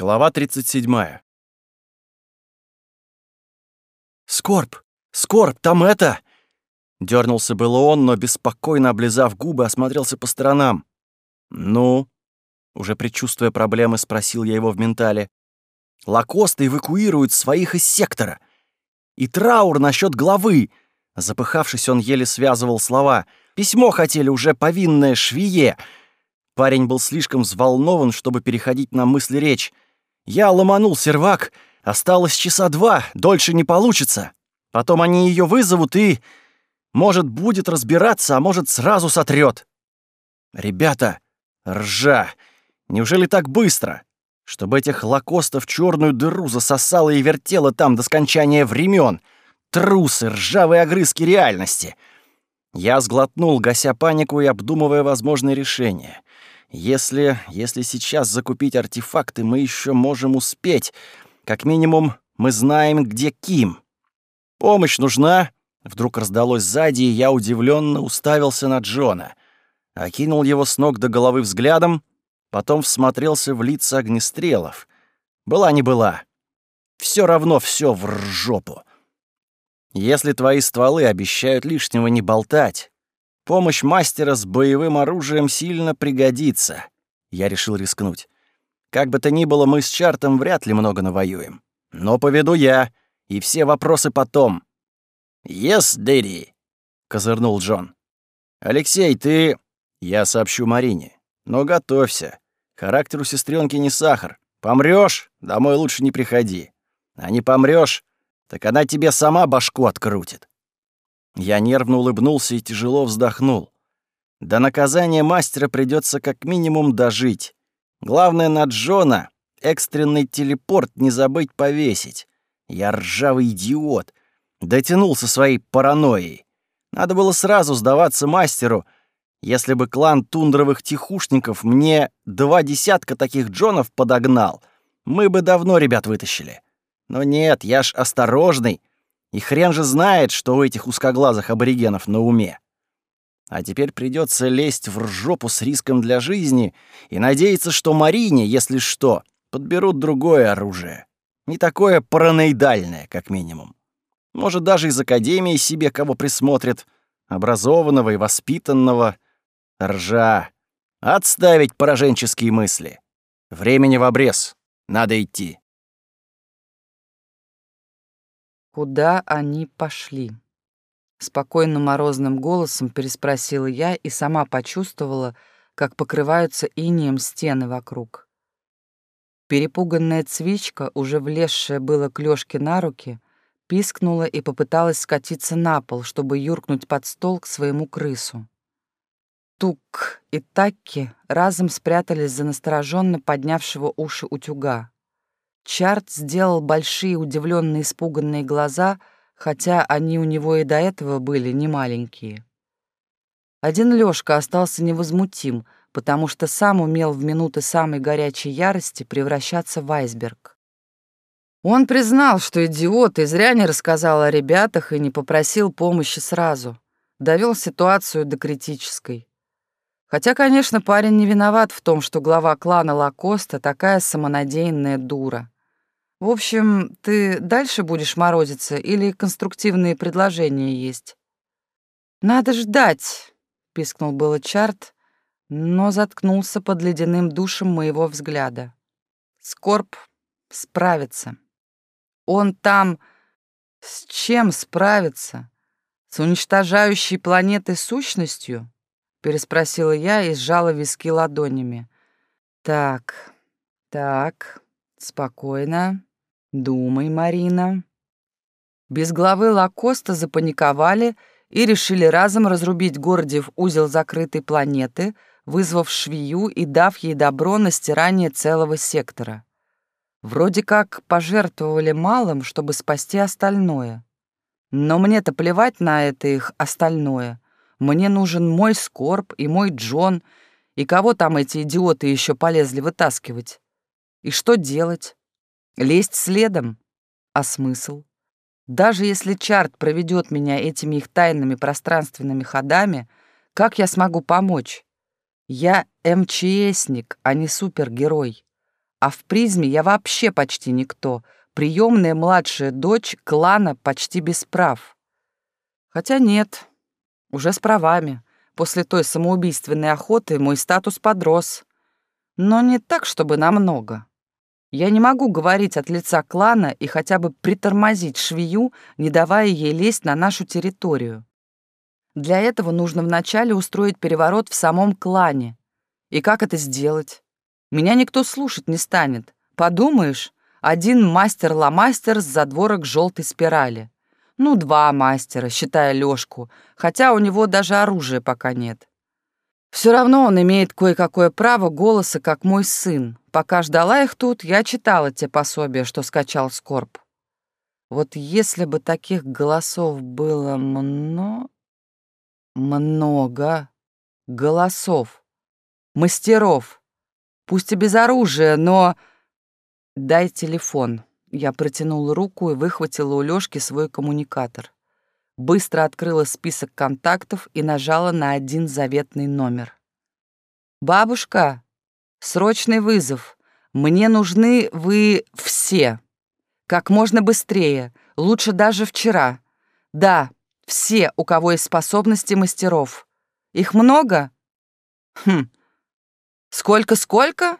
Глава 37. «Скорб! Скорб! Там это!» Дёрнулся было он, но, беспокойно облизав губы, осмотрелся по сторонам. «Ну?» Уже предчувствуя проблемы, спросил я его в ментале. «Лакосты эвакуируют своих из сектора. И траур насчет главы!» Запыхавшись, он еле связывал слова. «Письмо хотели уже повинное швее!» Парень был слишком взволнован, чтобы переходить на мысли речь. «Я ломанул сервак. Осталось часа два. Дольше не получится. Потом они ее вызовут и... Может, будет разбираться, а может, сразу сотрет. Ребята, ржа! Неужели так быстро? Чтобы этих лакостов черную дыру засосало и вертело там до скончания времен. Трусы, ржавые огрызки реальности. Я сглотнул, гася панику и обдумывая возможные решения. Если, если сейчас закупить артефакты, мы еще можем успеть. Как минимум, мы знаем, где Ким. Помощь нужна. Вдруг раздалось сзади, и я удивленно уставился на Джона. Окинул его с ног до головы взглядом, потом всмотрелся в лица огнестрелов. Была не была. Все равно все в ржопу. Если твои стволы обещают лишнего не болтать, помощь мастера с боевым оружием сильно пригодится. Я решил рискнуть. Как бы то ни было, мы с Чартом вряд ли много навоюем. Но поведу я, и все вопросы потом. «Yes, Дэдди», — козырнул Джон. «Алексей, ты...» «Я сообщу Марине. Но готовься. Характер у сестренки не сахар. Помрёшь, домой лучше не приходи. А не помрёшь, так она тебе сама башку открутит». Я нервно улыбнулся и тяжело вздохнул. До наказания мастера придется как минимум дожить. Главное на Джона экстренный телепорт не забыть повесить. Я ржавый идиот. Дотянулся своей паранойей. Надо было сразу сдаваться мастеру — если бы клан тундровых тихушников мне два десятка таких Джонов подогнал, мы бы давно ребят вытащили. Но нет, я ж осторожный, и хрен же знает, что у этих узкоглазых аборигенов на уме. А теперь придется лезть в ржопу с риском для жизни и надеяться, что Марине, если что, подберут другое оружие. Не такое параноидальное, как минимум. Может, даже из Академии себе кого присмотрит, образованного и воспитанного — Ржа. Отставить пораженческие мысли. Времени в обрез. Надо идти. Куда они пошли? Спокойно морозным голосом переспросила я и сама почувствовала, как покрываются инием стены вокруг. Перепуганная цвичка, уже влезшая было к Лёшке на руки, пискнула и попыталась скатиться на пол, чтобы юркнуть под стол к своему крысу. Тук и Такки разом спрятались за настороженно поднявшего уши утюга. Чарт сделал большие удивленные испуганные глаза, хотя они у него и до этого были не маленькие. Один Лёшка остался невозмутим, потому что сам умел в минуты самой горячей ярости превращаться в айсберг. Он признал, что идиот и зря не рассказал о ребятах и не попросил помощи сразу. Довел ситуацию до критической. Хотя, конечно, парень не виноват в том, что глава клана Лакоста такая самонадеянная дура. В общем, ты дальше будешь морозиться или конструктивные предложения есть? Надо ждать, пискнул было Чарт, но заткнулся под ледяным душем моего взгляда. Скорб справится. Он там с чем справится? С уничтожающей планеты сущностью? переспросила я и сжала виски ладонями. Так, так, спокойно. Думай, Марина. Без главы Лакоста запаниковали и решили разом разрубить Гордиев узел закрытой планеты, вызвав швею и дав ей добро на стирание целого сектора. Вроде как пожертвовали малым, чтобы спасти остальное. Но мне-то плевать на это их остальное — мне нужен мой Скорб и мой Джон, и кого там эти идиоты еще полезли вытаскивать? И что делать? Лезть следом? А смысл? Даже если Чарт проведет меня этими их тайными пространственными ходами, как я смогу помочь? Я МЧСник, а не супергерой. А в призме я вообще почти никто. Приемная младшая дочь клана почти без прав. Хотя нет, уже с правами. После той самоубийственной охоты мой статус подрос. Но не так, чтобы намного. Я не могу говорить от лица клана и хотя бы притормозить швею, не давая ей лезть на нашу территорию. Для этого нужно вначале устроить переворот в самом клане. И как это сделать? Меня никто слушать не станет. Подумаешь, один мастер-ломастер с задворок желтой спирали. Ну, два мастера, считая Лёшку, хотя у него даже оружия пока нет. Все равно он имеет кое-какое право голоса, как мой сын. Пока ждала их тут, я читала те пособия, что скачал Скорб. Вот если бы таких голосов было много... Много голосов. Мастеров. Пусть и без оружия, но... Дай телефон. Я протянула руку и выхватила у Лёшки свой коммуникатор. Быстро открыла список контактов и нажала на один заветный номер. «Бабушка, срочный вызов. Мне нужны вы все. Как можно быстрее, лучше даже вчера. Да, все, у кого есть способности мастеров. Их много? Хм. Сколько-сколько?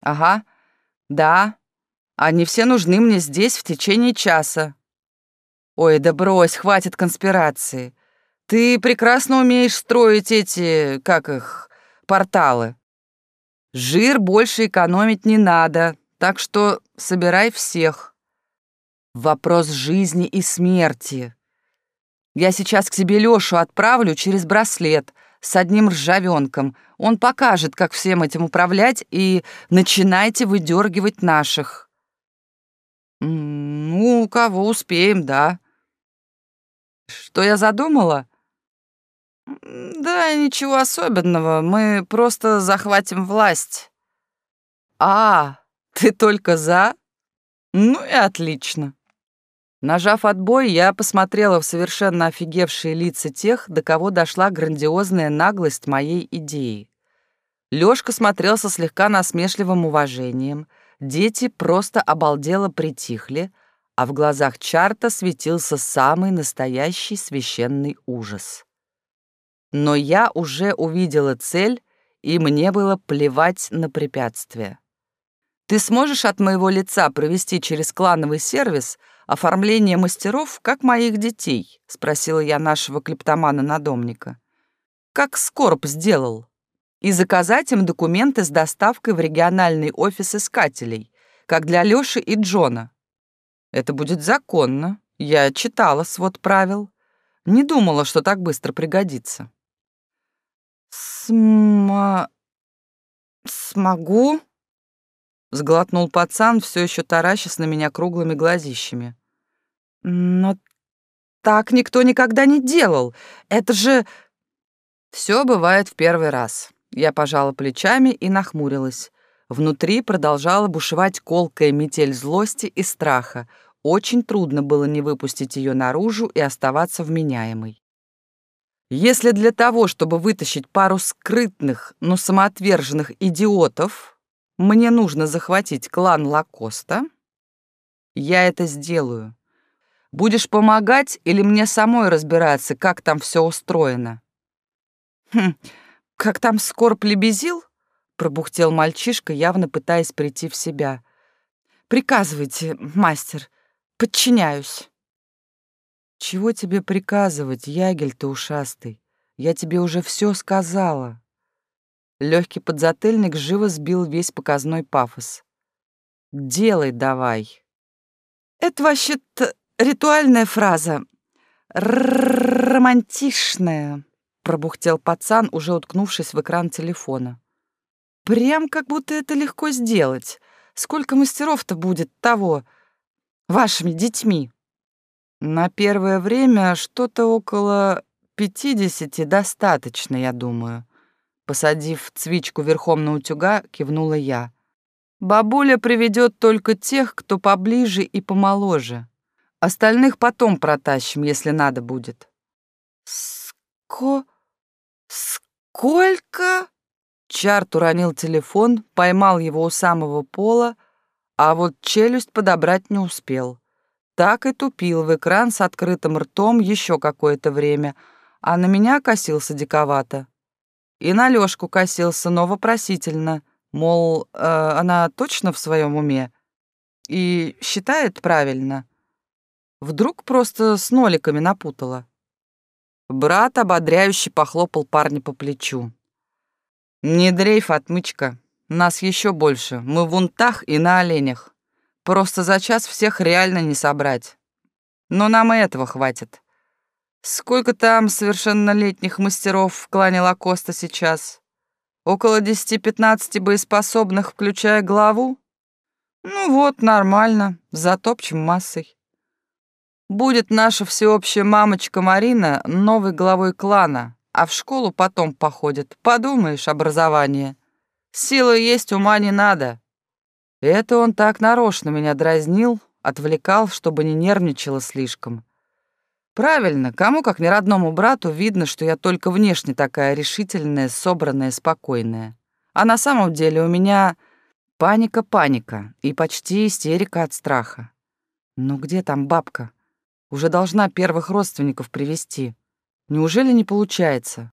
Ага. Да, они все нужны мне здесь в течение часа. Ой, да брось, хватит конспирации. Ты прекрасно умеешь строить эти, как их, порталы. Жир больше экономить не надо, так что собирай всех. Вопрос жизни и смерти. Я сейчас к тебе Лёшу отправлю через браслет с одним ржавёнком. Он покажет, как всем этим управлять, и начинайте выдергивать наших. «Ну, кого успеем, да». «Что я задумала?» «Да, ничего особенного. Мы просто захватим власть». «А, ты только за?» «Ну и отлично». Нажав отбой, я посмотрела в совершенно офигевшие лица тех, до кого дошла грандиозная наглость моей идеи. Лёшка смотрел со слегка насмешливым уважением — Дети просто обалдело притихли, а в глазах Чарта светился самый настоящий священный ужас. Но я уже увидела цель, и мне было плевать на препятствия. «Ты сможешь от моего лица провести через клановый сервис оформление мастеров, как моих детей?» — спросила я нашего клептомана-надомника. «Как Скорб сделал?» и заказать им документы с доставкой в региональный офис искателей, как для Лёши и Джона. Это будет законно. Я читала свод правил. Не думала, что так быстро пригодится. «Сма... смогу?» — сглотнул пацан, все еще таращась на меня круглыми глазищами. «Но так никто никогда не делал. Это же...» Все бывает в первый раз. Я пожала плечами и нахмурилась. Внутри продолжала бушевать колкая метель злости и страха. Очень трудно было не выпустить ее наружу и оставаться вменяемой. Если для того, чтобы вытащить пару скрытных, но самоотверженных идиотов, мне нужно захватить клан Лакоста, я это сделаю. Будешь помогать или мне самой разбираться, как там все устроено? Хм, «Как там скорб лебезил?» — пробухтел мальчишка, явно пытаясь прийти в себя. «Приказывайте, мастер, подчиняюсь». «Чего тебе приказывать, ягель ты ушастый? Я тебе уже все сказала». Легкий подзатыльник живо сбил весь показной пафос. «Делай давай». «Это вообще-то ритуальная фраза. Романтичная» пробухтел пацан, уже уткнувшись в экран телефона. Прям как будто это легко сделать. Сколько мастеров-то будет того вашими детьми? На первое время что-то около пятидесяти достаточно, я думаю. Посадив цвичку верхом на утюга, кивнула я. Бабуля приведет только тех, кто поближе и помоложе. Остальных потом протащим, если надо будет. Ско... «Сколько?» Чарт уронил телефон, поймал его у самого пола, а вот челюсть подобрать не успел. Так и тупил в экран с открытым ртом еще какое-то время, а на меня косился диковато. И на Лёшку косился, но вопросительно, мол, э, она точно в своем уме и считает правильно. Вдруг просто с ноликами напутала. Брат ободряюще похлопал парня по плечу. «Не дрейф, отмычка. Нас еще больше. Мы в унтах и на оленях. Просто за час всех реально не собрать. Но нам и этого хватит. Сколько там совершеннолетних мастеров в клане Лакоста сейчас? Около 10-15 боеспособных, включая главу? Ну вот, нормально, затопчем массой. Будет наша всеобщая мамочка Марина новой главой клана, а в школу потом походит. Подумаешь, образование. Силы есть, ума не надо. Это он так нарочно меня дразнил, отвлекал, чтобы не нервничала слишком. Правильно, кому как не родному брату видно, что я только внешне такая решительная, собранная, спокойная. А на самом деле у меня паника-паника и почти истерика от страха. Ну где там бабка? Уже должна первых родственников привести. Неужели не получается?